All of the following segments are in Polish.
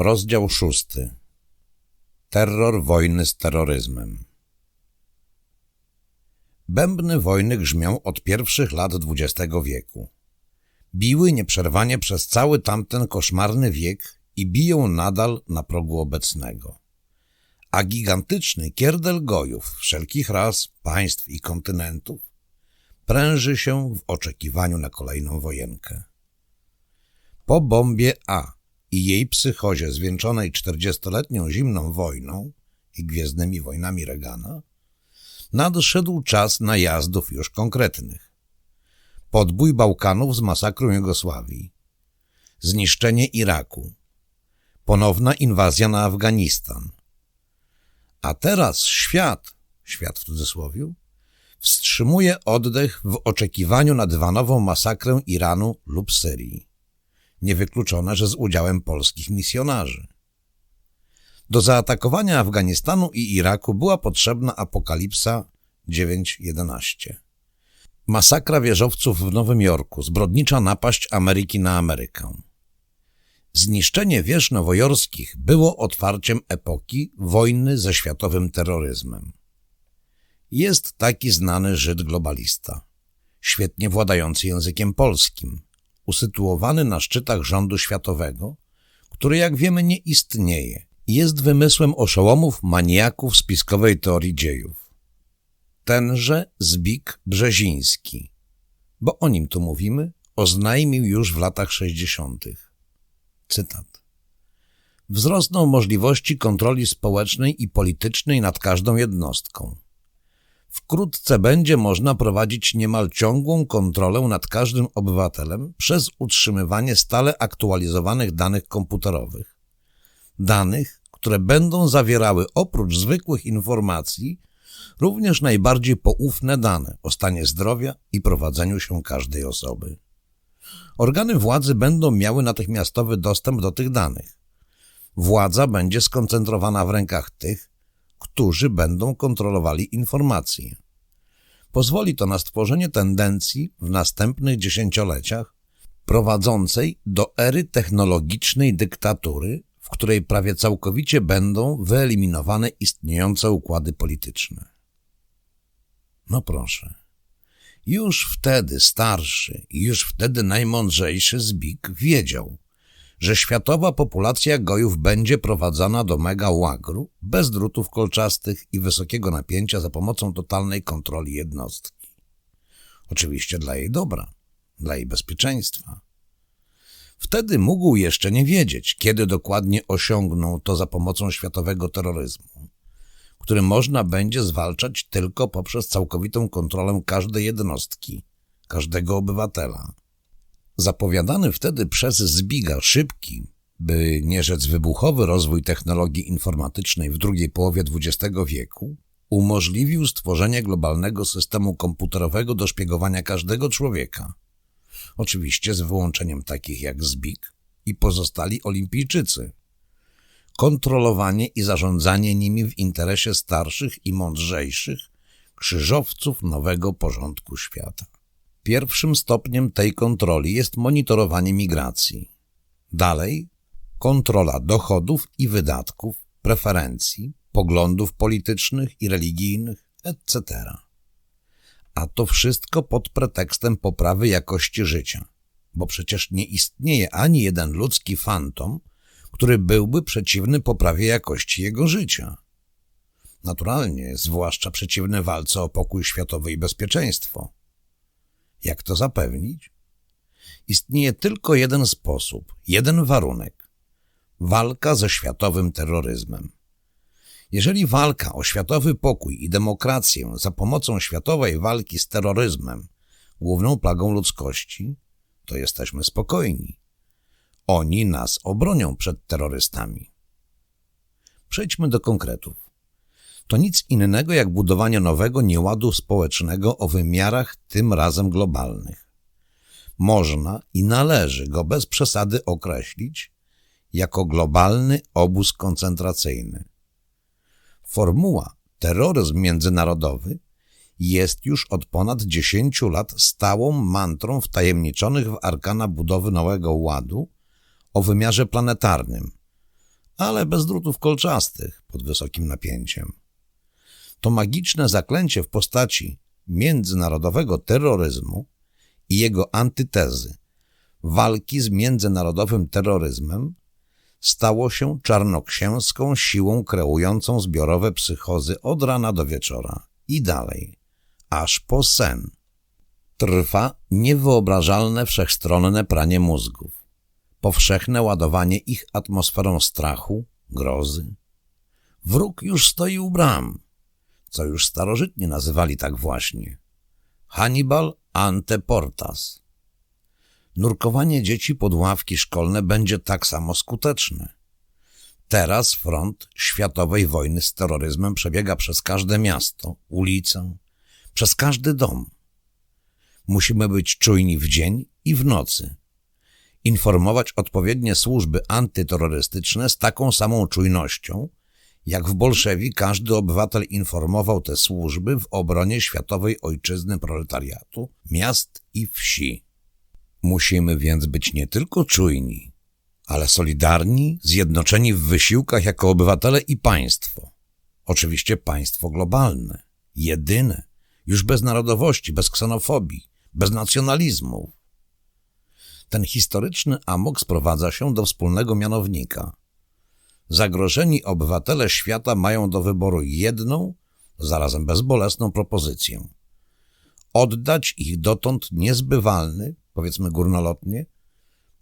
Rozdział szósty. Terror wojny z terroryzmem. Bębny wojny grzmią od pierwszych lat XX wieku. Biły nieprzerwanie przez cały tamten koszmarny wiek i biją nadal na progu obecnego. A gigantyczny kierdel gojów wszelkich ras, państw i kontynentów pręży się w oczekiwaniu na kolejną wojenkę. Po bombie A i jej psychozie zwieńczonej czterdziestoletnią zimną wojną i gwiezdnymi wojnami Reagana, nadszedł czas najazdów już konkretnych. Podbój Bałkanów z masakrą Jugosławii, zniszczenie Iraku, ponowna inwazja na Afganistan. A teraz świat, świat w cudzysłowie, wstrzymuje oddech w oczekiwaniu na dywanową masakrę Iranu lub Syrii. Niewykluczone, że z udziałem polskich misjonarzy. Do zaatakowania Afganistanu i Iraku była potrzebna apokalipsa 9.11. Masakra wieżowców w Nowym Jorku, zbrodnicza napaść Ameryki na Amerykę. Zniszczenie wież nowojorskich było otwarciem epoki wojny ze światowym terroryzmem. Jest taki znany Żyd globalista, świetnie władający językiem polskim, usytuowany na szczytach rządu światowego, który jak wiemy nie istnieje jest wymysłem oszołomów maniaków spiskowej teorii dziejów. Tenże Zbik Brzeziński, bo o nim tu mówimy, oznajmił już w latach 60. Cytat. Wzrosną możliwości kontroli społecznej i politycznej nad każdą jednostką. Wkrótce będzie można prowadzić niemal ciągłą kontrolę nad każdym obywatelem przez utrzymywanie stale aktualizowanych danych komputerowych. Danych, które będą zawierały oprócz zwykłych informacji również najbardziej poufne dane o stanie zdrowia i prowadzeniu się każdej osoby. Organy władzy będą miały natychmiastowy dostęp do tych danych. Władza będzie skoncentrowana w rękach tych, którzy będą kontrolowali informacje. Pozwoli to na stworzenie tendencji w następnych dziesięcioleciach prowadzącej do ery technologicznej dyktatury w której prawie całkowicie będą wyeliminowane istniejące układy polityczne. No proszę. Już wtedy starszy już wtedy najmądrzejszy Zbik wiedział, że światowa populacja gojów będzie prowadzona do mega łagru bez drutów kolczastych i wysokiego napięcia za pomocą totalnej kontroli jednostki. Oczywiście dla jej dobra, dla jej bezpieczeństwa. Wtedy mógł jeszcze nie wiedzieć, kiedy dokładnie osiągną to za pomocą światowego terroryzmu, który można będzie zwalczać tylko poprzez całkowitą kontrolę każdej jednostki, każdego obywatela. Zapowiadany wtedy przez Zbiga szybki, by nie rzec wybuchowy rozwój technologii informatycznej w drugiej połowie XX wieku umożliwił stworzenie globalnego systemu komputerowego do szpiegowania każdego człowieka – oczywiście z wyłączeniem takich jak Zbik i pozostali olimpijczycy. Kontrolowanie i zarządzanie nimi w interesie starszych i mądrzejszych krzyżowców nowego porządku świata. Pierwszym stopniem tej kontroli jest monitorowanie migracji. Dalej kontrola dochodów i wydatków, preferencji, poglądów politycznych i religijnych, etc a to wszystko pod pretekstem poprawy jakości życia, bo przecież nie istnieje ani jeden ludzki fantom, który byłby przeciwny poprawie jakości jego życia. Naturalnie, zwłaszcza przeciwny walce o pokój światowy i bezpieczeństwo. Jak to zapewnić? Istnieje tylko jeden sposób, jeden warunek. Walka ze światowym terroryzmem. Jeżeli walka o światowy pokój i demokrację za pomocą światowej walki z terroryzmem, główną plagą ludzkości, to jesteśmy spokojni. Oni nas obronią przed terrorystami. Przejdźmy do konkretów. To nic innego jak budowanie nowego nieładu społecznego o wymiarach tym razem globalnych. Można i należy go bez przesady określić jako globalny obóz koncentracyjny Formuła terroryzm międzynarodowy jest już od ponad 10 lat stałą mantrą wtajemniczonych w arkana budowy Nowego Ładu o wymiarze planetarnym, ale bez drutów kolczastych pod wysokim napięciem. To magiczne zaklęcie w postaci międzynarodowego terroryzmu i jego antytezy, walki z międzynarodowym terroryzmem, stało się czarnoksięską siłą kreującą zbiorowe psychozy od rana do wieczora i dalej, aż po sen. Trwa niewyobrażalne wszechstronne pranie mózgów, powszechne ładowanie ich atmosferą strachu, grozy. Wróg już stoi u bram, co już starożytnie nazywali tak właśnie. Hannibal ante portas. Nurkowanie dzieci pod ławki szkolne będzie tak samo skuteczne. Teraz front światowej wojny z terroryzmem przebiega przez każde miasto, ulicę, przez każdy dom. Musimy być czujni w dzień i w nocy. Informować odpowiednie służby antyterrorystyczne z taką samą czujnością, jak w Bolszewi każdy obywatel informował te służby w obronie światowej ojczyzny proletariatu, miast i wsi. Musimy więc być nie tylko czujni, ale solidarni, zjednoczeni w wysiłkach jako obywatele i państwo. Oczywiście państwo globalne, jedyne, już bez narodowości, bez ksenofobii, bez nacjonalizmów. Ten historyczny amok sprowadza się do wspólnego mianownika. Zagrożeni obywatele świata mają do wyboru jedną, zarazem bezbolesną propozycję. Oddać ich dotąd niezbywalny, powiedzmy górnolotnie,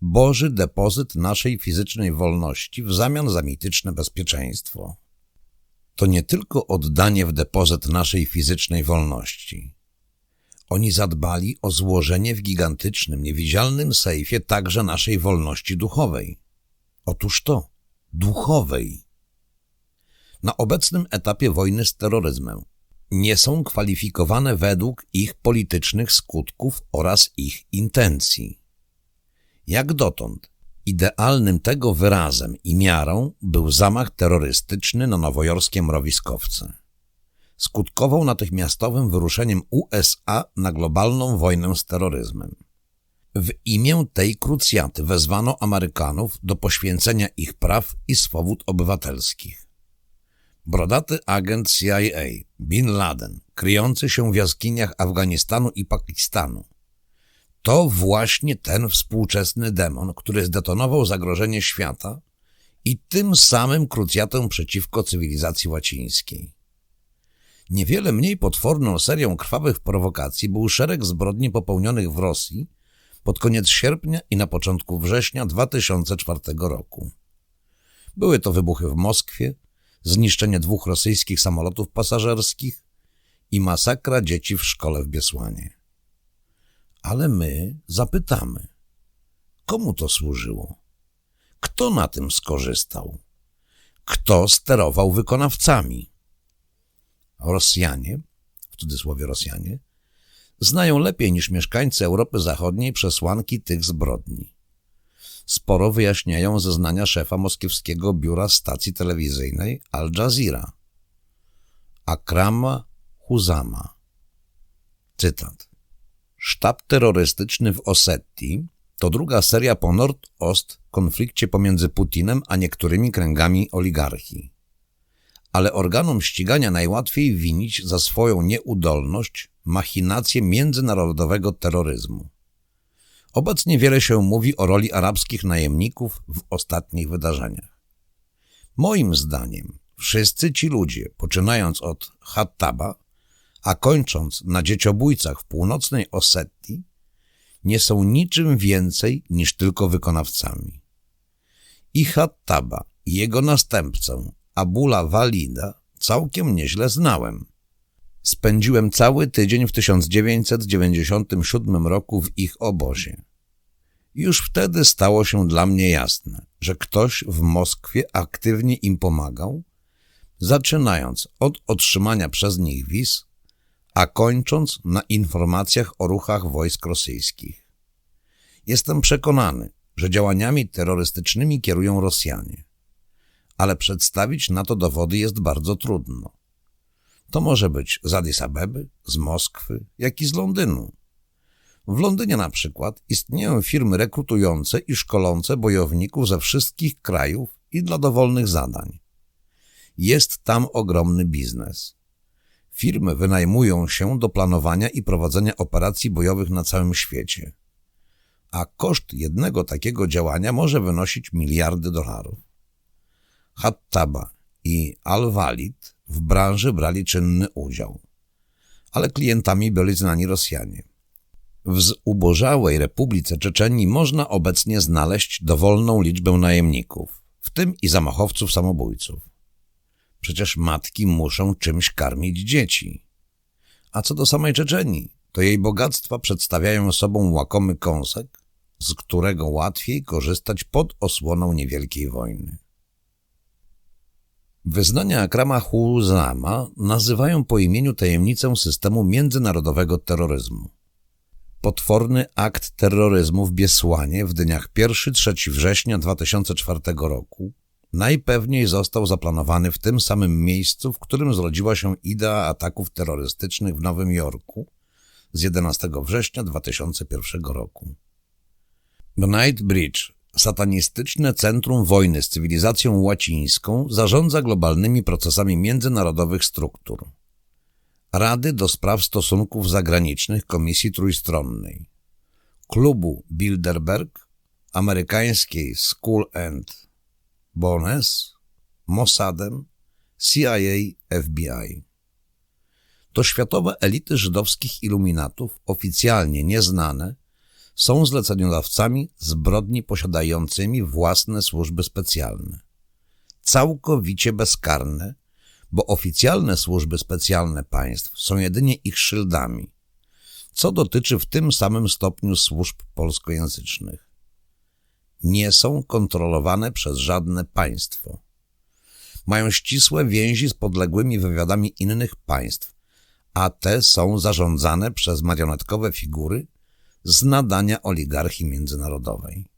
Boży depozyt naszej fizycznej wolności w zamian za mityczne bezpieczeństwo. To nie tylko oddanie w depozyt naszej fizycznej wolności. Oni zadbali o złożenie w gigantycznym, niewidzialnym sejfie także naszej wolności duchowej. Otóż to, duchowej. Na obecnym etapie wojny z terroryzmem nie są kwalifikowane według ich politycznych skutków oraz ich intencji. Jak dotąd idealnym tego wyrazem i miarą był zamach terrorystyczny na nowojorskie mrowiskowce. Skutkował natychmiastowym wyruszeniem USA na globalną wojnę z terroryzmem. W imię tej krucjaty wezwano Amerykanów do poświęcenia ich praw i swobód obywatelskich. Brodaty agent CIA, Bin Laden, kryjący się w jaskiniach Afganistanu i Pakistanu. To właśnie ten współczesny demon, który zdetonował zagrożenie świata i tym samym krucjatę przeciwko cywilizacji łacińskiej. Niewiele mniej potworną serią krwawych prowokacji był szereg zbrodni popełnionych w Rosji pod koniec sierpnia i na początku września 2004 roku. Były to wybuchy w Moskwie, zniszczenie dwóch rosyjskich samolotów pasażerskich i masakra dzieci w szkole w Biesłanie. Ale my zapytamy, komu to służyło? Kto na tym skorzystał? Kto sterował wykonawcami? Rosjanie, w cudzysłowie Rosjanie, znają lepiej niż mieszkańcy Europy Zachodniej przesłanki tych zbrodni sporo wyjaśniają zeznania szefa moskiewskiego biura stacji telewizyjnej Al Jazeera. Akrama Huzama. Cytat. Sztab terrorystyczny w Osetii to druga seria po Nord-Ost konflikcie pomiędzy Putinem a niektórymi kręgami oligarchii. Ale organom ścigania najłatwiej winić za swoją nieudolność machinację międzynarodowego terroryzmu. Obecnie wiele się mówi o roli arabskich najemników w ostatnich wydarzeniach. Moim zdaniem wszyscy ci ludzie, poczynając od Hattaba, a kończąc na dzieciobójcach w północnej Osetii, nie są niczym więcej niż tylko wykonawcami. I Hattaba i jego następcę, Abula Walida, całkiem nieźle znałem. Spędziłem cały tydzień w 1997 roku w ich obozie. Już wtedy stało się dla mnie jasne, że ktoś w Moskwie aktywnie im pomagał, zaczynając od otrzymania przez nich wiz, a kończąc na informacjach o ruchach wojsk rosyjskich. Jestem przekonany, że działaniami terrorystycznymi kierują Rosjanie, ale przedstawić na to dowody jest bardzo trudno. To może być z Addis Abeby, z Moskwy, jak i z Londynu. W Londynie na przykład istnieją firmy rekrutujące i szkolące bojowników ze wszystkich krajów i dla dowolnych zadań. Jest tam ogromny biznes. Firmy wynajmują się do planowania i prowadzenia operacji bojowych na całym świecie. A koszt jednego takiego działania może wynosić miliardy dolarów. Hattaba i Al-Walid w branży brali czynny udział, ale klientami byli znani Rosjanie. W zubożałej Republice Czeczenii można obecnie znaleźć dowolną liczbę najemników, w tym i zamachowców samobójców. Przecież matki muszą czymś karmić dzieci. A co do samej Czeczenii, to jej bogactwa przedstawiają sobą łakomy kąsek, z którego łatwiej korzystać pod osłoną niewielkiej wojny. Wyznania Akrama Huzama nazywają po imieniu tajemnicę systemu międzynarodowego terroryzmu. Potworny akt terroryzmu w Biesłanie w dniach 1-3 września 2004 roku najpewniej został zaplanowany w tym samym miejscu, w którym zrodziła się idea ataków terrorystycznych w Nowym Jorku z 11 września 2001 roku. Night Bridge, satanistyczne centrum wojny z cywilizacją łacińską, zarządza globalnymi procesami międzynarodowych struktur. Rady do Spraw Stosunków Zagranicznych Komisji Trójstronnej, Klubu Bilderberg, amerykańskiej School and Bones, Mossadem, CIA, FBI. To światowe elity żydowskich iluminatów, oficjalnie nieznane, są zleceniodawcami zbrodni posiadającymi własne służby specjalne. Całkowicie bezkarne, bo oficjalne służby specjalne państw są jedynie ich szyldami, co dotyczy w tym samym stopniu służb polskojęzycznych. Nie są kontrolowane przez żadne państwo. Mają ścisłe więzi z podległymi wywiadami innych państw, a te są zarządzane przez marionetkowe figury z nadania oligarchii międzynarodowej.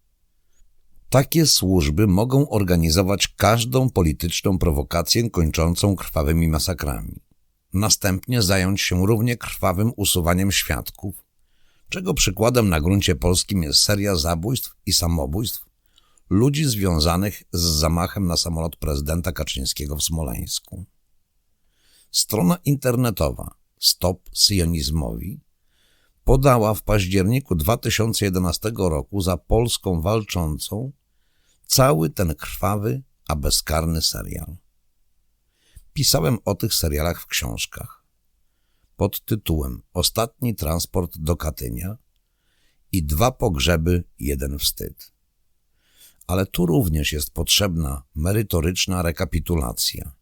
Takie służby mogą organizować każdą polityczną prowokację kończącą krwawymi masakrami. Następnie zająć się równie krwawym usuwaniem świadków, czego przykładem na gruncie polskim jest seria zabójstw i samobójstw ludzi związanych z zamachem na samolot prezydenta Kaczyńskiego w Smoleńsku. Strona internetowa Stop Sionizmowi podała w październiku 2011 roku za Polską walczącą cały ten krwawy, a bezkarny serial. Pisałem o tych serialach w książkach pod tytułem Ostatni transport do Katynia i dwa pogrzeby, jeden wstyd. Ale tu również jest potrzebna merytoryczna rekapitulacja,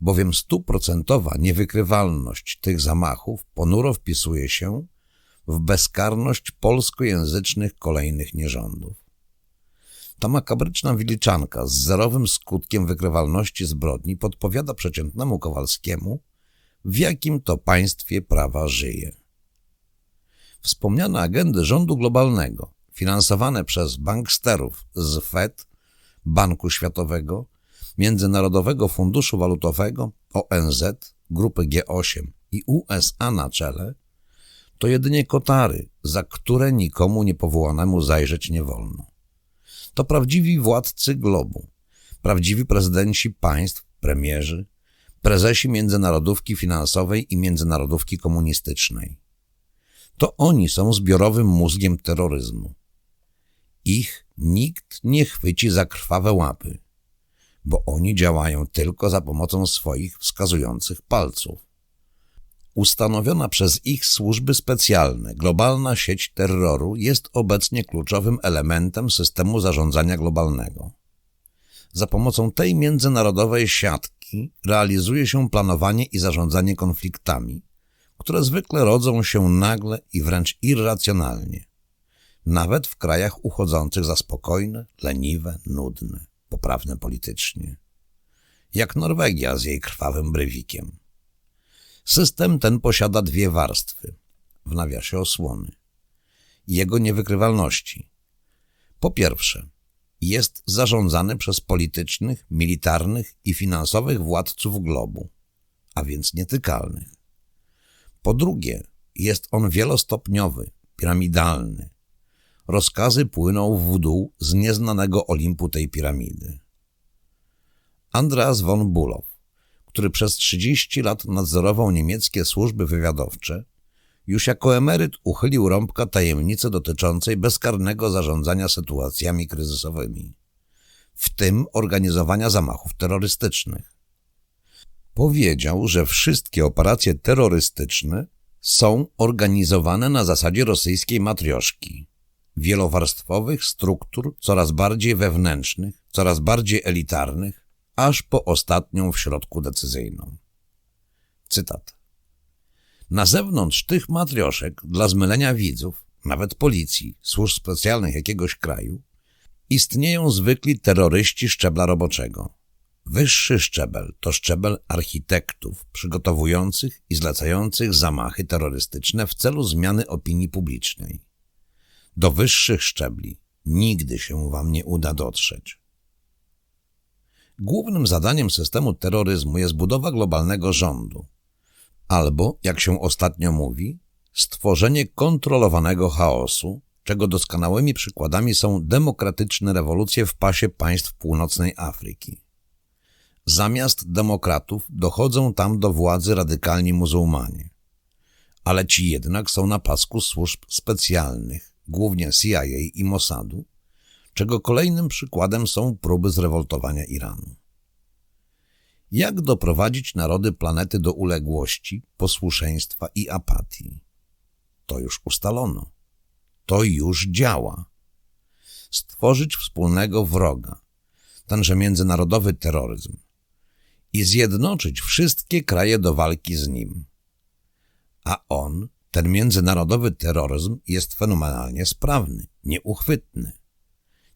bowiem stuprocentowa niewykrywalność tych zamachów ponuro wpisuje się w bezkarność polskojęzycznych kolejnych nierządów. Ta makabryczna wiliczanka z zerowym skutkiem wykrywalności zbrodni podpowiada przeciętnemu Kowalskiemu, w jakim to państwie prawa żyje. Wspomniane agendy rządu globalnego, finansowane przez banksterów z Fed, Banku Światowego, Międzynarodowego Funduszu Walutowego, ONZ, Grupy G8 i USA na czele, to jedynie kotary, za które nikomu niepowołanemu zajrzeć nie wolno. To prawdziwi władcy globu, prawdziwi prezydenci państw, premierzy, prezesi międzynarodówki finansowej i międzynarodówki komunistycznej. To oni są zbiorowym mózgiem terroryzmu. Ich nikt nie chwyci za krwawe łapy, bo oni działają tylko za pomocą swoich wskazujących palców. Ustanowiona przez ich służby specjalne globalna sieć terroru jest obecnie kluczowym elementem systemu zarządzania globalnego. Za pomocą tej międzynarodowej siatki realizuje się planowanie i zarządzanie konfliktami, które zwykle rodzą się nagle i wręcz irracjonalnie, nawet w krajach uchodzących za spokojne, leniwe, nudne, poprawne politycznie, jak Norwegia z jej krwawym brywikiem. System ten posiada dwie warstwy, w nawiasie osłony, jego niewykrywalności. Po pierwsze, jest zarządzany przez politycznych, militarnych i finansowych władców globu, a więc nietykalnych. Po drugie, jest on wielostopniowy, piramidalny. Rozkazy płyną w dół z nieznanego Olimpu tej piramidy. Andreas von Bulow, który przez 30 lat nadzorował niemieckie służby wywiadowcze, już jako emeryt uchylił rąbka tajemnicy dotyczącej bezkarnego zarządzania sytuacjami kryzysowymi, w tym organizowania zamachów terrorystycznych. Powiedział, że wszystkie operacje terrorystyczne są organizowane na zasadzie rosyjskiej matrioszki, wielowarstwowych struktur coraz bardziej wewnętrznych, coraz bardziej elitarnych, aż po ostatnią w środku decyzyjną. Cytat. Na zewnątrz tych matrioszek, dla zmylenia widzów, nawet policji, służb specjalnych jakiegoś kraju, istnieją zwykli terroryści szczebla roboczego. Wyższy szczebel to szczebel architektów przygotowujących i zlecających zamachy terrorystyczne w celu zmiany opinii publicznej. Do wyższych szczebli nigdy się wam nie uda dotrzeć. Głównym zadaniem systemu terroryzmu jest budowa globalnego rządu, albo, jak się ostatnio mówi, stworzenie kontrolowanego chaosu, czego doskonałymi przykładami są demokratyczne rewolucje w pasie państw północnej Afryki. Zamiast demokratów dochodzą tam do władzy radykalni muzułmanie. Ale ci jednak są na pasku służb specjalnych, głównie CIA i Mossadu, czego kolejnym przykładem są próby zrewoltowania Iranu. Jak doprowadzić narody planety do uległości, posłuszeństwa i apatii? To już ustalono. To już działa. Stworzyć wspólnego wroga, tenże międzynarodowy terroryzm i zjednoczyć wszystkie kraje do walki z nim. A on, ten międzynarodowy terroryzm, jest fenomenalnie sprawny, nieuchwytny.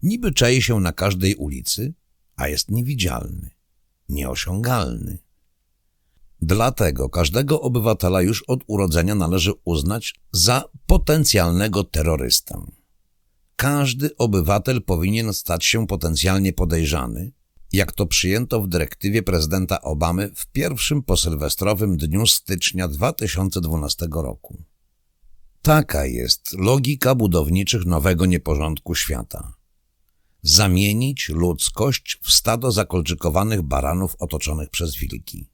Niby czai się na każdej ulicy, a jest niewidzialny, nieosiągalny. Dlatego każdego obywatela już od urodzenia należy uznać za potencjalnego terrorystę. Każdy obywatel powinien stać się potencjalnie podejrzany, jak to przyjęto w dyrektywie prezydenta Obamy w pierwszym posylwestrowym dniu stycznia 2012 roku. Taka jest logika budowniczych nowego nieporządku świata. Zamienić ludzkość w stado zakolczykowanych baranów otoczonych przez wilki.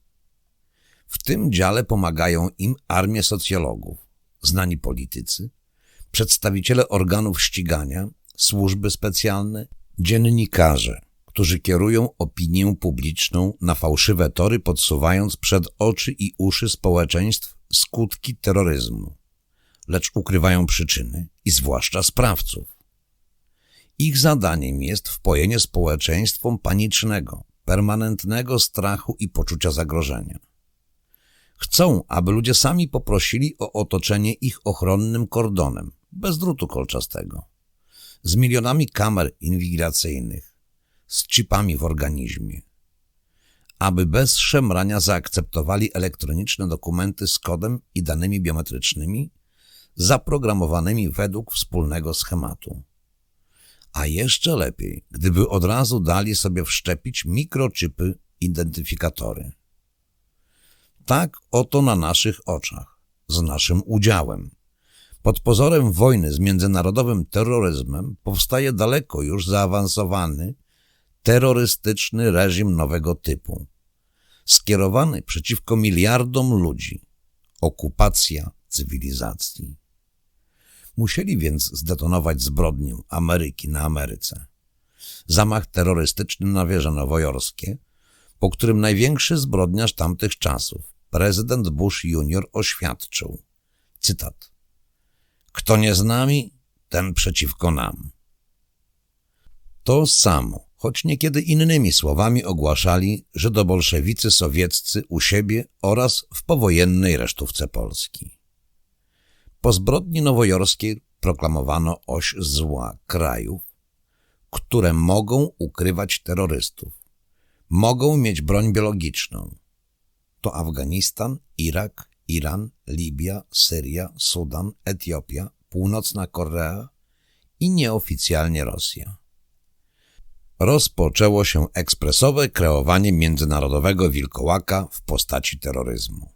W tym dziale pomagają im armie socjologów, znani politycy, przedstawiciele organów ścigania, służby specjalne, dziennikarze, którzy kierują opinię publiczną na fałszywe tory, podsuwając przed oczy i uszy społeczeństw skutki terroryzmu, lecz ukrywają przyczyny i zwłaszcza sprawców. Ich zadaniem jest wpojenie społeczeństwom panicznego, permanentnego strachu i poczucia zagrożenia. Chcą, aby ludzie sami poprosili o otoczenie ich ochronnym kordonem, bez drutu kolczastego, z milionami kamer inwigilacyjnych, z chipami w organizmie, aby bez szemrania zaakceptowali elektroniczne dokumenty z kodem i danymi biometrycznymi zaprogramowanymi według wspólnego schematu. A jeszcze lepiej, gdyby od razu dali sobie wszczepić mikrochipy identyfikatory. Tak oto na naszych oczach, z naszym udziałem. Pod pozorem wojny z międzynarodowym terroryzmem powstaje daleko już zaawansowany terrorystyczny reżim nowego typu, skierowany przeciwko miliardom ludzi, okupacja cywilizacji. Musieli więc zdetonować zbrodnię Ameryki na Ameryce. Zamach terrorystyczny na wieże nowojorskie, po którym największy zbrodniarz tamtych czasów, prezydent Bush Jr. oświadczył, cytat, Kto nie z nami, ten przeciwko nam. To samo choć niekiedy innymi słowami ogłaszali, że do bolszewicy sowieccy u siebie oraz w powojennej resztówce Polski. Po zbrodni nowojorskiej proklamowano oś zła krajów, które mogą ukrywać terrorystów, mogą mieć broń biologiczną. To Afganistan, Irak, Iran, Libia, Syria, Sudan, Etiopia, Północna Korea i nieoficjalnie Rosja rozpoczęło się ekspresowe kreowanie międzynarodowego wilkołaka w postaci terroryzmu.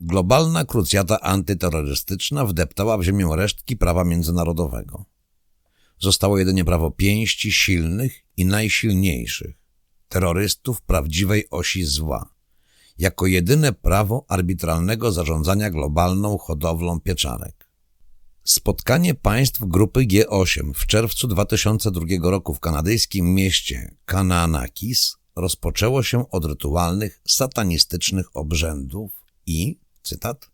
Globalna krucjata antyterrorystyczna wdeptała w ziemię resztki prawa międzynarodowego. Zostało jedynie prawo pięści silnych i najsilniejszych, terrorystów prawdziwej osi zła, jako jedyne prawo arbitralnego zarządzania globalną hodowlą pieczarek. Spotkanie państw grupy G8 w czerwcu 2002 roku w kanadyjskim mieście Kanaanakis rozpoczęło się od rytualnych, satanistycznych obrzędów i, cytat,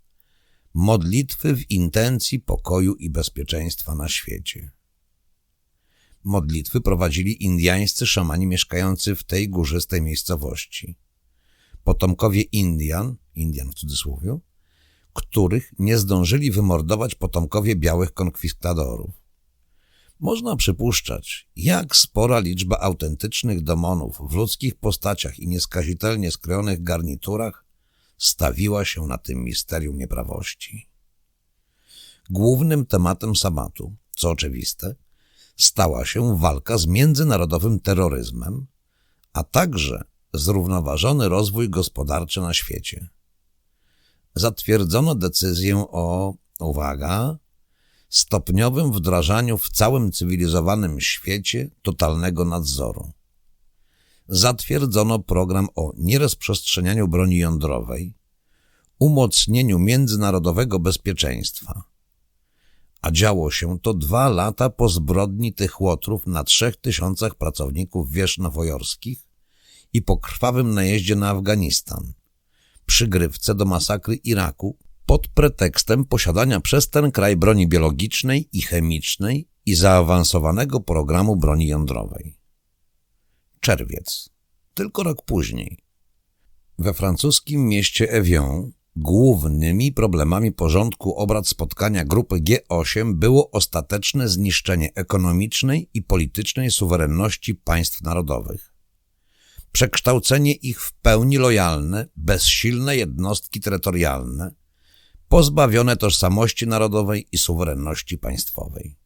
modlitwy w intencji pokoju i bezpieczeństwa na świecie. Modlitwy prowadzili indiańscy szamani mieszkający w tej górzystej miejscowości. Potomkowie Indian, Indian w cudzysłowie, których nie zdążyli wymordować potomkowie białych konkwistadorów. Można przypuszczać, jak spora liczba autentycznych demonów w ludzkich postaciach i nieskazitelnie skrojonych garniturach stawiła się na tym misterium nieprawości. Głównym tematem sabatu, co oczywiste, stała się walka z międzynarodowym terroryzmem, a także zrównoważony rozwój gospodarczy na świecie. Zatwierdzono decyzję o, uwaga, stopniowym wdrażaniu w całym cywilizowanym świecie totalnego nadzoru. Zatwierdzono program o nierozprzestrzenianiu broni jądrowej, umocnieniu międzynarodowego bezpieczeństwa. A działo się to dwa lata po zbrodni tych łotrów na trzech tysiącach pracowników wież nowojorskich i po krwawym najeździe na Afganistan, przygrywce do masakry Iraku pod pretekstem posiadania przez ten kraj broni biologicznej i chemicznej i zaawansowanego programu broni jądrowej. Czerwiec. Tylko rok później. We francuskim mieście Evian głównymi problemami porządku obrad spotkania grupy G8 było ostateczne zniszczenie ekonomicznej i politycznej suwerenności państw narodowych przekształcenie ich w pełni lojalne, bezsilne jednostki terytorialne, pozbawione tożsamości narodowej i suwerenności państwowej.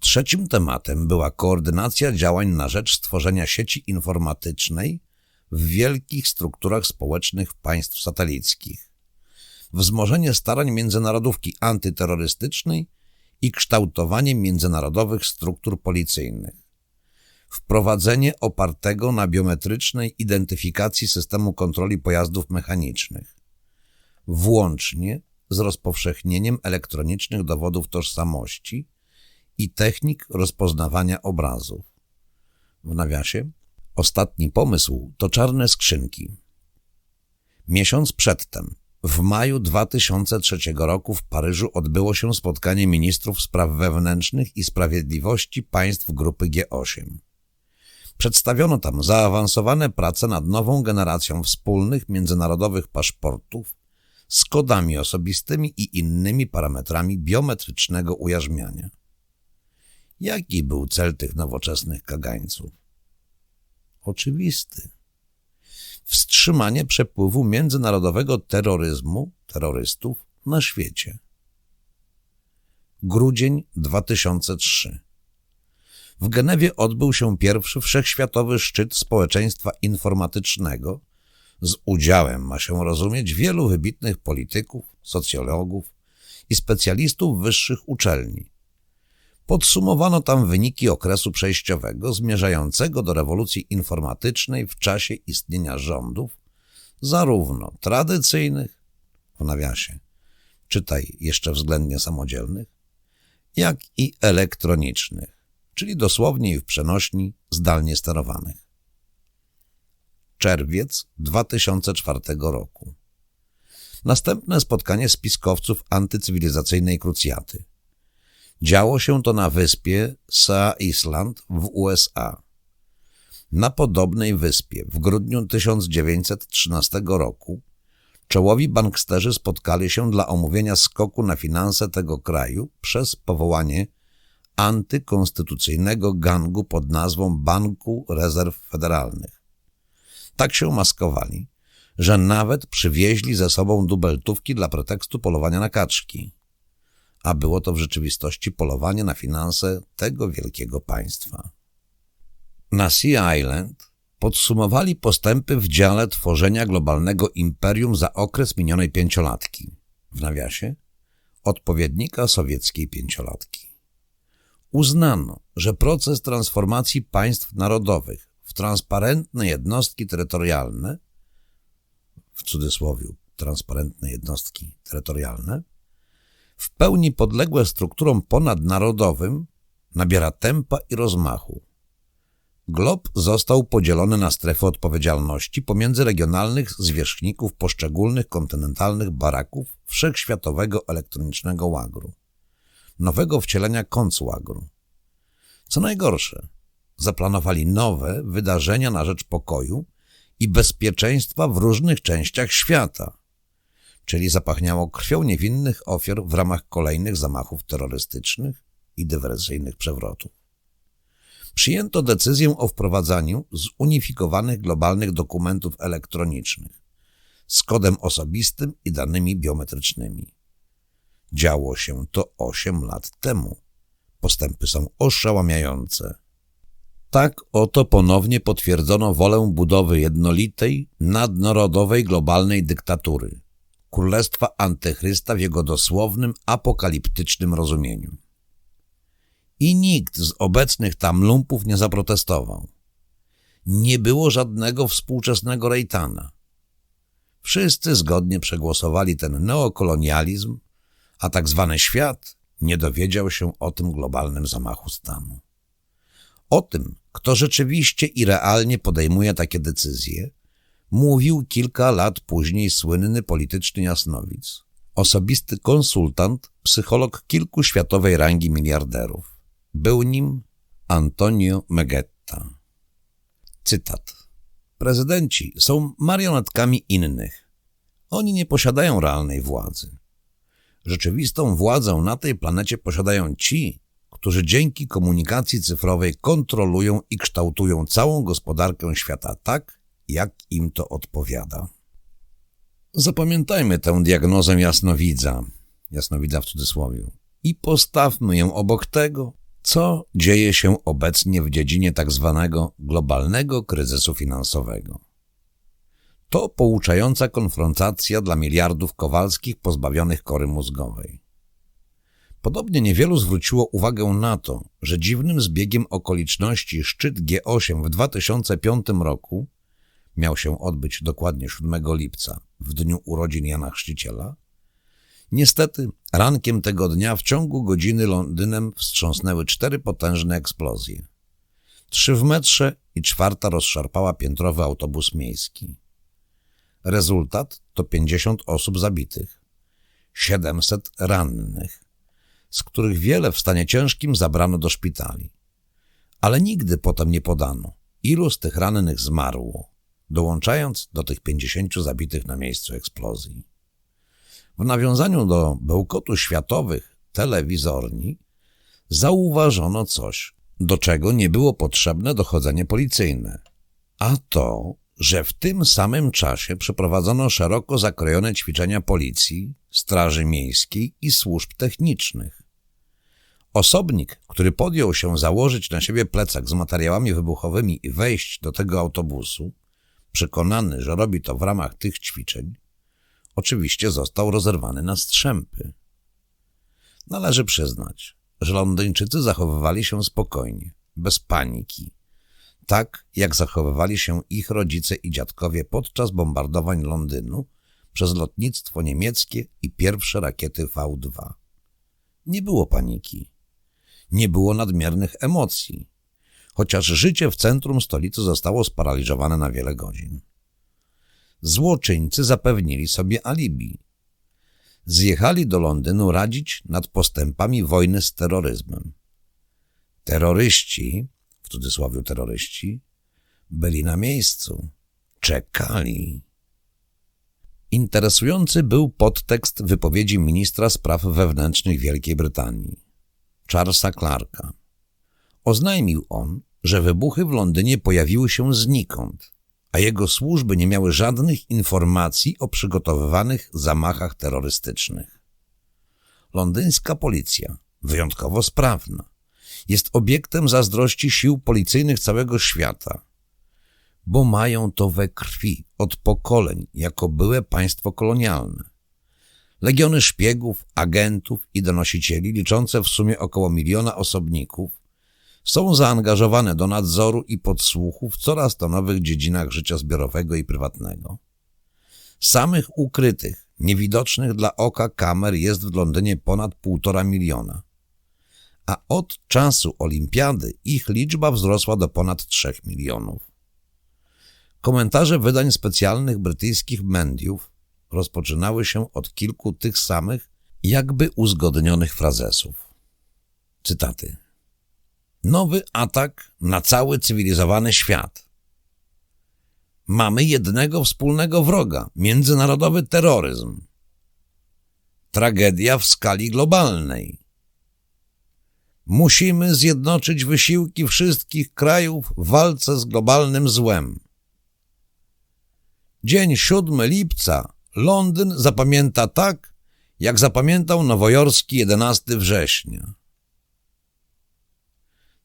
Trzecim tematem była koordynacja działań na rzecz stworzenia sieci informatycznej w wielkich strukturach społecznych państw satelickich, wzmożenie starań międzynarodówki antyterrorystycznej i kształtowanie międzynarodowych struktur policyjnych. Wprowadzenie opartego na biometrycznej identyfikacji systemu kontroli pojazdów mechanicznych, włącznie z rozpowszechnieniem elektronicznych dowodów tożsamości i technik rozpoznawania obrazów. W nawiasie ostatni pomysł to czarne skrzynki. Miesiąc przedtem, w maju 2003 roku w Paryżu odbyło się spotkanie ministrów spraw wewnętrznych i sprawiedliwości państw grupy G8. Przedstawiono tam zaawansowane prace nad nową generacją wspólnych międzynarodowych paszportów z kodami osobistymi i innymi parametrami biometrycznego ujarzmiania. Jaki był cel tych nowoczesnych kagańców? Oczywisty. Wstrzymanie przepływu międzynarodowego terroryzmu, terrorystów na świecie. Grudzień 2003 w Genewie odbył się pierwszy wszechświatowy szczyt społeczeństwa informatycznego z udziałem, ma się rozumieć, wielu wybitnych polityków, socjologów i specjalistów wyższych uczelni. Podsumowano tam wyniki okresu przejściowego zmierzającego do rewolucji informatycznej w czasie istnienia rządów, zarówno tradycyjnych, w nawiasie, czytaj jeszcze względnie samodzielnych, jak i elektronicznych czyli dosłownie i w przenośni zdalnie sterowanych. Czerwiec 2004 roku. Następne spotkanie spiskowców antycywilizacyjnej krucjaty. Działo się to na wyspie Sea Island w USA. Na podobnej wyspie w grudniu 1913 roku czołowi banksterzy spotkali się dla omówienia skoku na finanse tego kraju przez powołanie antykonstytucyjnego gangu pod nazwą Banku Rezerw Federalnych. Tak się maskowali, że nawet przywieźli ze sobą dubeltówki dla pretekstu polowania na kaczki. A było to w rzeczywistości polowanie na finanse tego wielkiego państwa. Na Sea Island podsumowali postępy w dziale tworzenia globalnego imperium za okres minionej pięciolatki, w nawiasie? Odpowiednika sowieckiej pięciolatki. Uznano, że proces transformacji państw narodowych, w transparentne jednostki terytorialne, w cudzysłowie transparentne jednostki terytorialne, w pełni podległe strukturom ponadnarodowym, nabiera tempa i rozmachu. Glob został podzielony na strefy odpowiedzialności pomiędzy regionalnych zwierzchników poszczególnych kontynentalnych baraków wszechświatowego elektronicznego łagru, nowego wcielenia koncłagru. Co najgorsze, zaplanowali nowe wydarzenia na rzecz pokoju i bezpieczeństwa w różnych częściach świata, czyli zapachniało krwią niewinnych ofiar w ramach kolejnych zamachów terrorystycznych i dywersyjnych przewrotów. Przyjęto decyzję o wprowadzaniu zunifikowanych globalnych dokumentów elektronicznych z kodem osobistym i danymi biometrycznymi. Działo się to 8 lat temu. Postępy są oszałamiające. Tak oto ponownie potwierdzono wolę budowy jednolitej, nadnarodowej, globalnej dyktatury, królestwa Antychrysta w jego dosłownym, apokaliptycznym rozumieniu. I nikt z obecnych tam lumpów nie zaprotestował. Nie było żadnego współczesnego rejtana. Wszyscy zgodnie przegłosowali ten neokolonializm, a tak zwany świat nie dowiedział się o tym globalnym zamachu stanu. O tym, kto rzeczywiście i realnie podejmuje takie decyzje, mówił kilka lat później słynny polityczny jasnowic, osobisty konsultant, psycholog kilku światowej rangi miliarderów. Był nim Antonio Megetta. Cytat. Prezydenci są marionetkami innych. Oni nie posiadają realnej władzy. Rzeczywistą władzę na tej planecie posiadają ci, którzy dzięki komunikacji cyfrowej kontrolują i kształtują całą gospodarkę świata tak, jak im to odpowiada. Zapamiętajmy tę diagnozę jasnowidza, jasnowidza w cudzysłowie, i postawmy ją obok tego, co dzieje się obecnie w dziedzinie tak zwanego globalnego kryzysu finansowego. To pouczająca konfrontacja dla miliardów kowalskich pozbawionych kory mózgowej. Podobnie niewielu zwróciło uwagę na to, że dziwnym zbiegiem okoliczności szczyt G8 w 2005 roku miał się odbyć dokładnie 7 lipca, w dniu urodzin Jana Chrzciciela. Niestety, rankiem tego dnia w ciągu godziny Londynem wstrząsnęły cztery potężne eksplozje. Trzy w metrze i czwarta rozszarpała piętrowy autobus miejski. Rezultat to 50 osób zabitych, 700 rannych z których wiele w stanie ciężkim zabrano do szpitali. Ale nigdy potem nie podano, ilu z tych rannych zmarło, dołączając do tych pięćdziesięciu zabitych na miejscu eksplozji. W nawiązaniu do bełkotu światowych telewizorni zauważono coś, do czego nie było potrzebne dochodzenie policyjne, a to, że w tym samym czasie przeprowadzono szeroko zakrojone ćwiczenia policji, straży miejskiej i służb technicznych. Osobnik, który podjął się założyć na siebie plecak z materiałami wybuchowymi i wejść do tego autobusu, przekonany, że robi to w ramach tych ćwiczeń, oczywiście został rozerwany na strzępy. Należy przyznać, że Londyńczycy zachowywali się spokojnie, bez paniki, tak jak zachowywali się ich rodzice i dziadkowie podczas bombardowań Londynu przez lotnictwo niemieckie i pierwsze rakiety V2. Nie było paniki. Nie było nadmiernych emocji, chociaż życie w centrum stolicy zostało sparaliżowane na wiele godzin. Złoczyńcy zapewnili sobie alibi. Zjechali do Londynu radzić nad postępami wojny z terroryzmem. Terroryści cudzysłowie terroryści, byli na miejscu, czekali. Interesujący był podtekst wypowiedzi ministra spraw wewnętrznych Wielkiej Brytanii, Charlesa Clarka. Oznajmił on, że wybuchy w Londynie pojawiły się znikąd, a jego służby nie miały żadnych informacji o przygotowywanych zamachach terrorystycznych. Londyńska policja, wyjątkowo sprawna, jest obiektem zazdrości sił policyjnych całego świata, bo mają to we krwi od pokoleń jako byłe państwo kolonialne. Legiony szpiegów, agentów i donosicieli liczące w sumie około miliona osobników są zaangażowane do nadzoru i podsłuchu w coraz to nowych dziedzinach życia zbiorowego i prywatnego. Samych ukrytych, niewidocznych dla oka kamer jest w Londynie ponad półtora miliona, a od czasu olimpiady ich liczba wzrosła do ponad trzech milionów. Komentarze wydań specjalnych brytyjskich mediów rozpoczynały się od kilku tych samych, jakby uzgodnionych frazesów. Cytaty. Nowy atak na cały cywilizowany świat. Mamy jednego wspólnego wroga, międzynarodowy terroryzm. Tragedia w skali globalnej. Musimy zjednoczyć wysiłki wszystkich krajów w walce z globalnym złem. Dzień 7 lipca Londyn zapamięta tak, jak zapamiętał nowojorski 11 września.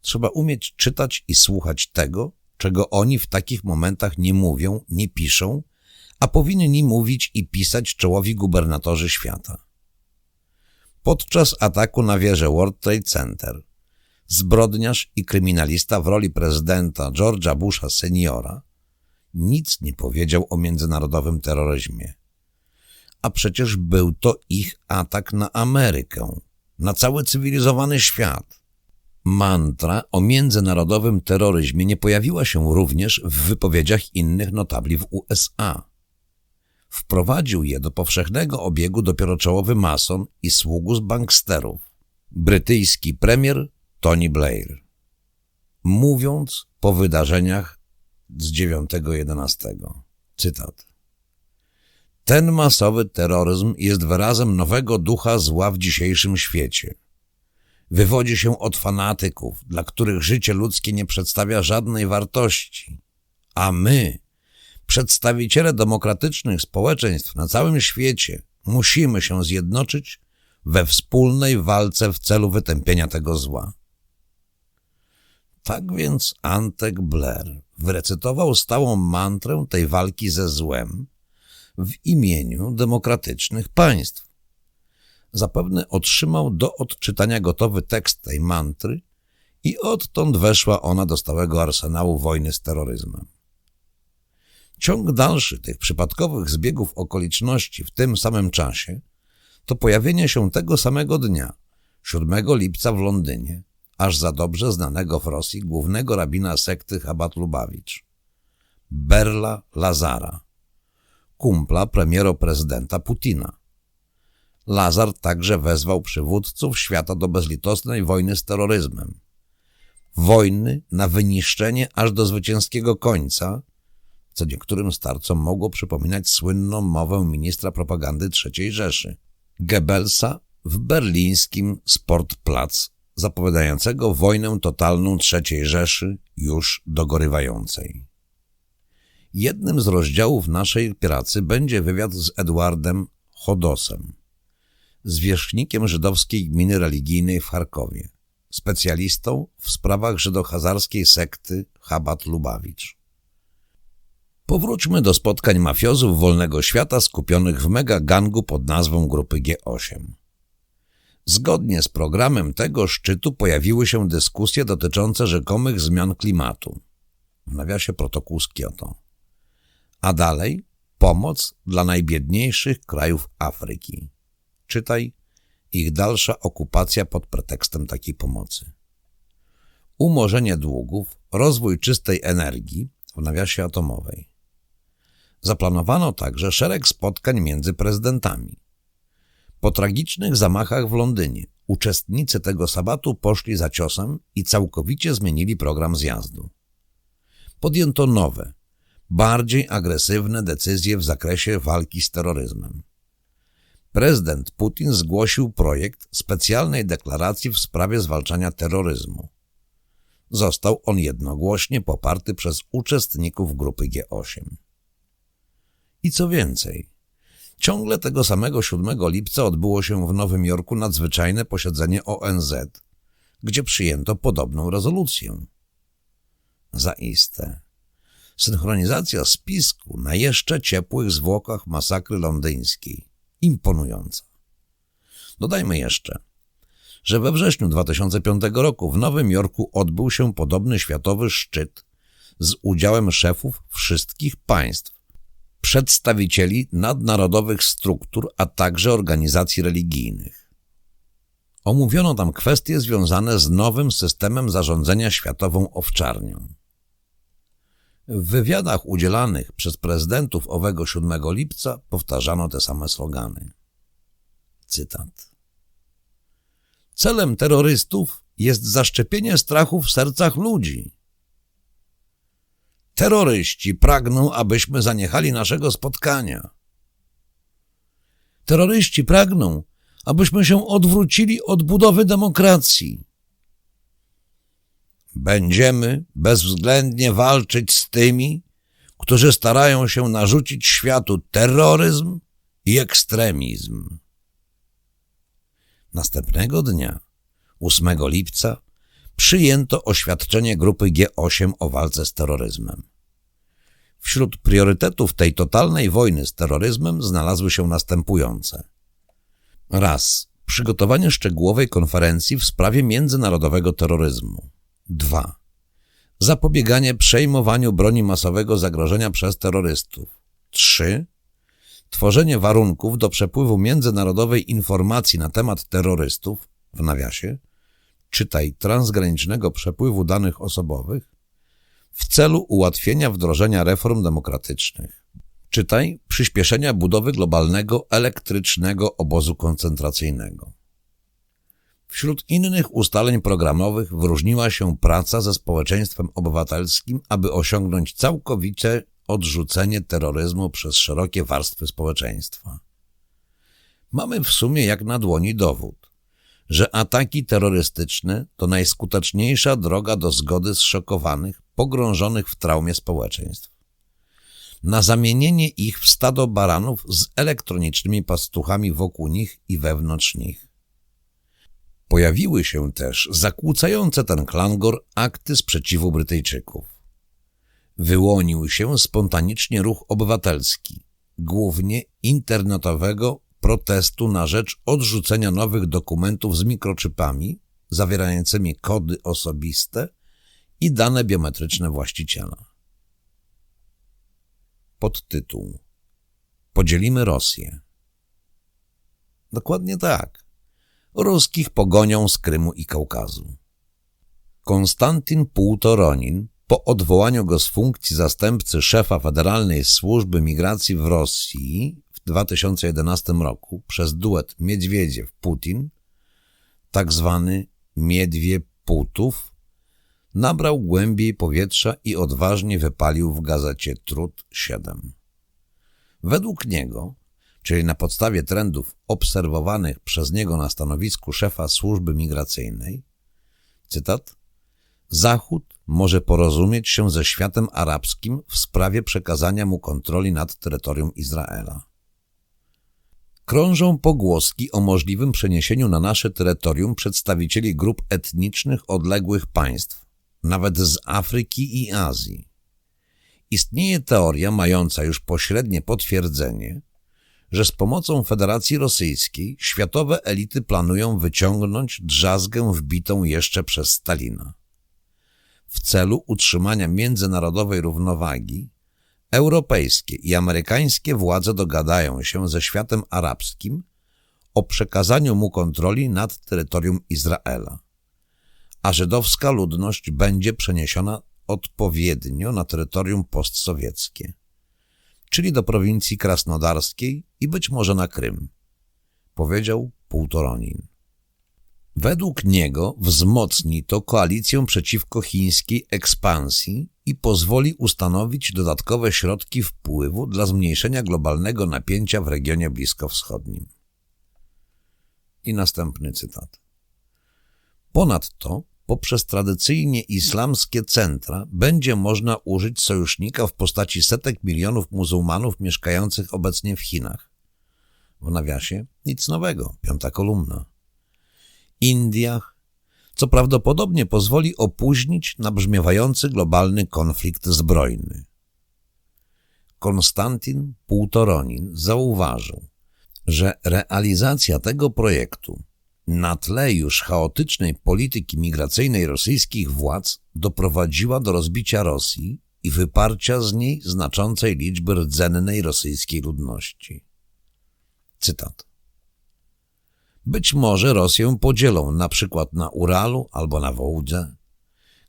Trzeba umieć czytać i słuchać tego, czego oni w takich momentach nie mówią, nie piszą, a powinni mówić i pisać czołowi gubernatorzy świata. Podczas ataku na wieżę World Trade Center zbrodniarz i kryminalista w roli prezydenta George'a Busha seniora nic nie powiedział o międzynarodowym terroryzmie. A przecież był to ich atak na Amerykę, na cały cywilizowany świat. Mantra o międzynarodowym terroryzmie nie pojawiła się również w wypowiedziach innych notabli w USA. Wprowadził je do powszechnego obiegu dopiero czołowy mason i sługu z banksterów, brytyjski premier Tony Blair. Mówiąc po wydarzeniach z 9.11. Cytat. Ten masowy terroryzm jest wyrazem nowego ducha zła w dzisiejszym świecie. Wywodzi się od fanatyków, dla których życie ludzkie nie przedstawia żadnej wartości. A my, przedstawiciele demokratycznych społeczeństw na całym świecie, musimy się zjednoczyć we wspólnej walce w celu wytępienia tego zła. Tak więc Antek Blair wyrecytował stałą mantrę tej walki ze złem w imieniu demokratycznych państw. Zapewne otrzymał do odczytania gotowy tekst tej mantry i odtąd weszła ona do stałego arsenału wojny z terroryzmem. Ciąg dalszy tych przypadkowych zbiegów okoliczności w tym samym czasie to pojawienie się tego samego dnia, 7 lipca w Londynie, aż za dobrze znanego w Rosji głównego rabina sekty Chabat Lubawicz, Berla Lazara, kumpla premiero-prezydenta Putina. Lazar także wezwał przywódców świata do bezlitosnej wojny z terroryzmem. Wojny na wyniszczenie aż do zwycięskiego końca, co niektórym starcom mogło przypominać słynną mowę ministra propagandy III Rzeszy, Goebbelsa w berlińskim Sportplatz zapowiadającego wojnę totalną III Rzeszy już dogorywającej. Jednym z rozdziałów naszej pracy będzie wywiad z Edwardem Chodosem, zwierzchnikiem żydowskiej gminy religijnej w Charkowie, specjalistą w sprawach żydohazarskiej sekty Chabat Lubawicz. Powróćmy do spotkań mafiozów wolnego świata skupionych w mega gangu pod nazwą grupy G8. Zgodnie z programem tego szczytu pojawiły się dyskusje dotyczące rzekomych zmian klimatu. W nawiasie protokół z Kioto. A dalej pomoc dla najbiedniejszych krajów Afryki. Czytaj ich dalsza okupacja pod pretekstem takiej pomocy. Umorzenie długów, rozwój czystej energii w nawiasie atomowej. Zaplanowano także szereg spotkań między prezydentami. Po tragicznych zamachach w Londynie uczestnicy tego sabatu poszli za ciosem i całkowicie zmienili program zjazdu. Podjęto nowe, bardziej agresywne decyzje w zakresie walki z terroryzmem. Prezydent Putin zgłosił projekt specjalnej deklaracji w sprawie zwalczania terroryzmu. Został on jednogłośnie poparty przez uczestników grupy G8. I co więcej – Ciągle tego samego 7 lipca odbyło się w Nowym Jorku nadzwyczajne posiedzenie ONZ, gdzie przyjęto podobną rezolucję. Zaiste. Synchronizacja spisku na jeszcze ciepłych zwłokach masakry londyńskiej. Imponująca. Dodajmy jeszcze, że we wrześniu 2005 roku w Nowym Jorku odbył się podobny światowy szczyt z udziałem szefów wszystkich państw, przedstawicieli nadnarodowych struktur, a także organizacji religijnych. Omówiono tam kwestie związane z nowym systemem zarządzania światową owczarnią. W wywiadach udzielanych przez prezydentów owego 7 lipca powtarzano te same slogany. Cytat. Celem terrorystów jest zaszczepienie strachu w sercach ludzi. Terroryści pragną, abyśmy zaniechali naszego spotkania. Terroryści pragną, abyśmy się odwrócili od budowy demokracji. Będziemy bezwzględnie walczyć z tymi, którzy starają się narzucić światu terroryzm i ekstremizm. Następnego dnia, 8 lipca, przyjęto oświadczenie grupy G8 o walce z terroryzmem. Wśród priorytetów tej totalnej wojny z terroryzmem znalazły się następujące. Raz. Przygotowanie szczegółowej konferencji w sprawie międzynarodowego terroryzmu. 2. Zapobieganie przejmowaniu broni masowego zagrożenia przez terrorystów. 3. Tworzenie warunków do przepływu międzynarodowej informacji na temat terrorystów, w nawiasie, czytaj transgranicznego przepływu danych osobowych, w celu ułatwienia wdrożenia reform demokratycznych. Czytaj przyspieszenia budowy globalnego elektrycznego obozu koncentracyjnego. Wśród innych ustaleń programowych wyróżniła się praca ze społeczeństwem obywatelskim, aby osiągnąć całkowicie odrzucenie terroryzmu przez szerokie warstwy społeczeństwa. Mamy w sumie jak na dłoni dowód, że ataki terrorystyczne to najskuteczniejsza droga do zgody zszokowanych, pogrążonych w traumie społeczeństw. Na zamienienie ich w stado baranów z elektronicznymi pastuchami wokół nich i wewnątrz nich. Pojawiły się też zakłócające ten klangor akty sprzeciwu Brytyjczyków. Wyłonił się spontanicznie ruch obywatelski, głównie internetowego protestu na rzecz odrzucenia nowych dokumentów z mikroczypami zawierającymi kody osobiste i dane biometryczne właściciela. Podtytuł Podzielimy Rosję. Dokładnie tak ruskich pogonią z Krymu i Kaukazu. Konstantyn Półtoronin, po odwołaniu go z funkcji zastępcy szefa Federalnej Służby Migracji w Rosji w 2011 roku przez duet Miedwiediew-Putin, tak zwany Miedwie-Putów, nabrał głębiej powietrza i odważnie wypalił w gazecie Trud 7. Według niego czyli na podstawie trendów obserwowanych przez niego na stanowisku szefa służby migracyjnej, cytat, Zachód może porozumieć się ze światem arabskim w sprawie przekazania mu kontroli nad terytorium Izraela. Krążą pogłoski o możliwym przeniesieniu na nasze terytorium przedstawicieli grup etnicznych odległych państw, nawet z Afryki i Azji. Istnieje teoria mająca już pośrednie potwierdzenie, że z pomocą Federacji Rosyjskiej światowe elity planują wyciągnąć drzazgę wbitą jeszcze przez Stalina. W celu utrzymania międzynarodowej równowagi europejskie i amerykańskie władze dogadają się ze światem arabskim o przekazaniu mu kontroli nad terytorium Izraela, a żydowska ludność będzie przeniesiona odpowiednio na terytorium postsowieckie czyli do prowincji krasnodarskiej i być może na Krym, powiedział Półtoronin. Według niego wzmocni to koalicję przeciwko chińskiej ekspansji i pozwoli ustanowić dodatkowe środki wpływu dla zmniejszenia globalnego napięcia w regionie bliskowschodnim. I następny cytat. Ponadto poprzez tradycyjnie islamskie centra będzie można użyć sojusznika w postaci setek milionów muzułmanów mieszkających obecnie w Chinach. W nawiasie nic nowego, piąta kolumna. Indiach, co prawdopodobnie pozwoli opóźnić nabrzmiewający globalny konflikt zbrojny. Konstantin Półtoronin zauważył, że realizacja tego projektu na tle już chaotycznej polityki migracyjnej rosyjskich władz doprowadziła do rozbicia Rosji i wyparcia z niej znaczącej liczby rdzennej rosyjskiej ludności. Cytat. Być może Rosję podzielą na przykład na Uralu albo na Wołdze,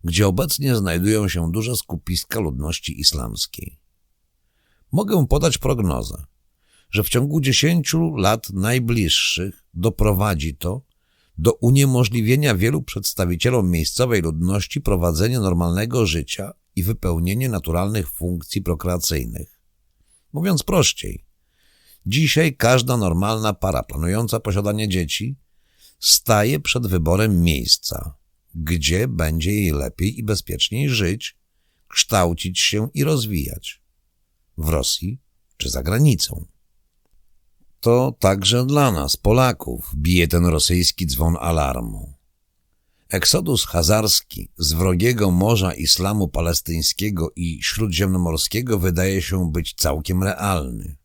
gdzie obecnie znajdują się duże skupiska ludności islamskiej. Mogę podać prognozę, że w ciągu dziesięciu lat najbliższych doprowadzi to do uniemożliwienia wielu przedstawicielom miejscowej ludności prowadzenie normalnego życia i wypełnienie naturalnych funkcji prokreacyjnych. Mówiąc prościej, dzisiaj każda normalna para planująca posiadanie dzieci staje przed wyborem miejsca, gdzie będzie jej lepiej i bezpieczniej żyć, kształcić się i rozwijać. W Rosji czy za granicą. To także dla nas, Polaków, bije ten rosyjski dzwon alarmu. Eksodus hazarski z wrogiego morza islamu palestyńskiego i śródziemnomorskiego wydaje się być całkiem realny.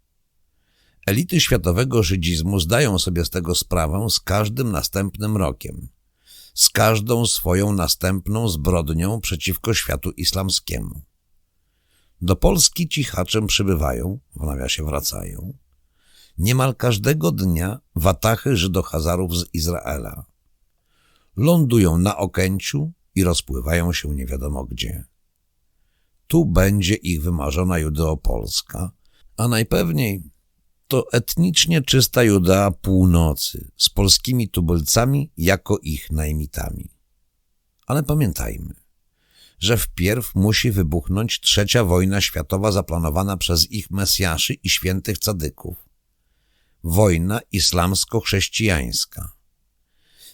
Elity światowego żydzizmu zdają sobie z tego sprawę z każdym następnym rokiem, z każdą swoją następną zbrodnią przeciwko światu islamskiemu. Do Polski cichaczem przybywają, w nawiasie wracają, niemal każdego dnia watachy Żydohazarów z Izraela. Lądują na Okęciu i rozpływają się nie wiadomo gdzie. Tu będzie ich wymarzona Judeopolska, a najpewniej to etnicznie czysta Judea północy z polskimi tubylcami jako ich najmitami. Ale pamiętajmy, że wpierw musi wybuchnąć trzecia wojna światowa zaplanowana przez ich Mesjaszy i świętych cadyków. Wojna islamsko-chrześcijańska.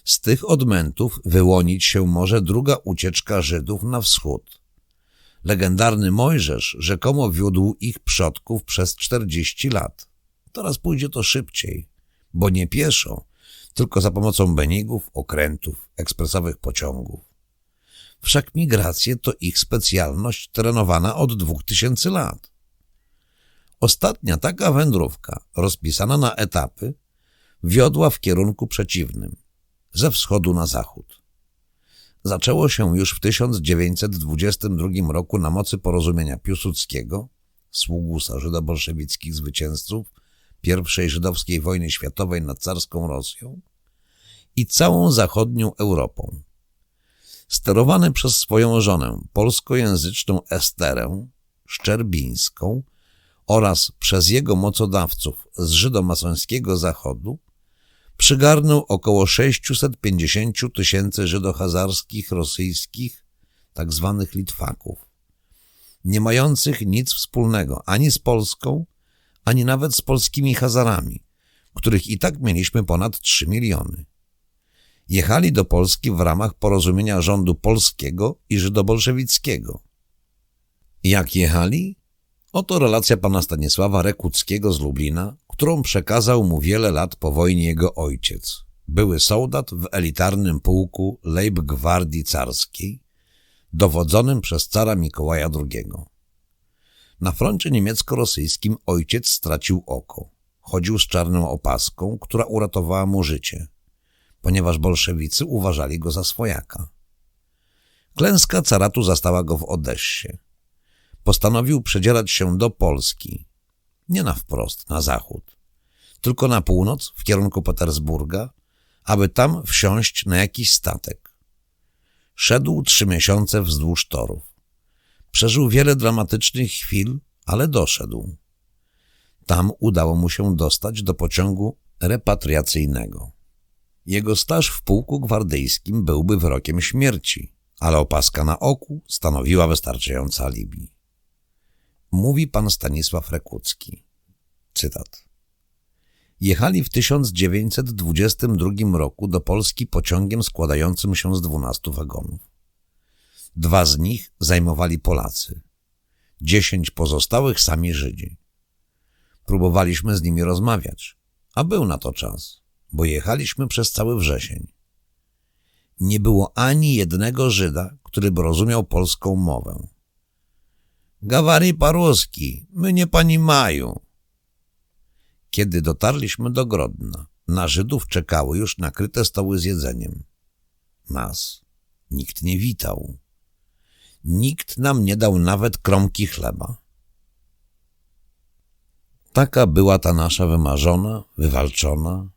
Z tych odmętów wyłonić się może druga ucieczka Żydów na wschód. Legendarny Mojżesz rzekomo wiódł ich przodków przez czterdzieści lat. Teraz pójdzie to szybciej, bo nie pieszo, tylko za pomocą benigów, okrętów, ekspresowych pociągów. Wszak migracje to ich specjalność trenowana od dwóch tysięcy lat. Ostatnia taka wędrówka, rozpisana na etapy, wiodła w kierunku przeciwnym, ze wschodu na zachód. Zaczęło się już w 1922 roku na mocy porozumienia Piłsudskiego, sługusa żydobolszewickich zwycięzców I żydowskiej wojny światowej nad carską Rosją i całą zachodnią Europą. Sterowany przez swoją żonę polskojęzyczną Esterę Szczerbińską oraz przez jego mocodawców z żydomasońskiego zachodu, przygarnął około 650 tysięcy żydohazarskich, rosyjskich, tak zwanych Litwaków, nie mających nic wspólnego ani z Polską, ani nawet z polskimi Hazarami, których i tak mieliśmy ponad 3 miliony. Jechali do Polski w ramach porozumienia rządu polskiego i żydobolszewickiego. Jak jechali? Oto relacja pana Stanisława Rekuckiego z Lublina, którą przekazał mu wiele lat po wojnie jego ojciec, były soldat w elitarnym pułku Leibgwardii Carskiej, dowodzonym przez cara Mikołaja II. Na froncie niemiecko-rosyjskim ojciec stracił oko. Chodził z czarną opaską, która uratowała mu życie, ponieważ bolszewicy uważali go za swojaka. Klęska caratu zastała go w Odessie postanowił przedzierać się do Polski. Nie na wprost, na zachód, tylko na północ, w kierunku Petersburga, aby tam wsiąść na jakiś statek. Szedł trzy miesiące wzdłuż torów. Przeżył wiele dramatycznych chwil, ale doszedł. Tam udało mu się dostać do pociągu repatriacyjnego. Jego staż w pułku gwardyjskim byłby wyrokiem śmierci, ale opaska na oku stanowiła wystarczające alibi. Mówi pan Stanisław Rekucki. Cytat. Jechali w 1922 roku do Polski pociągiem składającym się z 12 wagonów. Dwa z nich zajmowali Polacy. Dziesięć pozostałych sami Żydzi. Próbowaliśmy z nimi rozmawiać, a był na to czas, bo jechaliśmy przez cały wrzesień. Nie było ani jednego Żyda, który by rozumiał polską mowę. Gawari paruski, my nie pani mają. Kiedy dotarliśmy do Grodna, Na Żydów czekały już nakryte stoły z jedzeniem. Nas nikt nie witał. Nikt nam nie dał nawet kromki chleba. Taka była ta nasza wymarzona, wywalczona,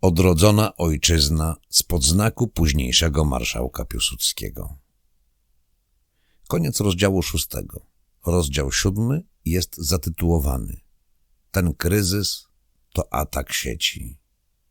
odrodzona ojczyzna spod znaku późniejszego marszałka Piłsudskiego. Koniec rozdziału szóstego. Rozdział siódmy jest zatytułowany Ten kryzys to atak sieci.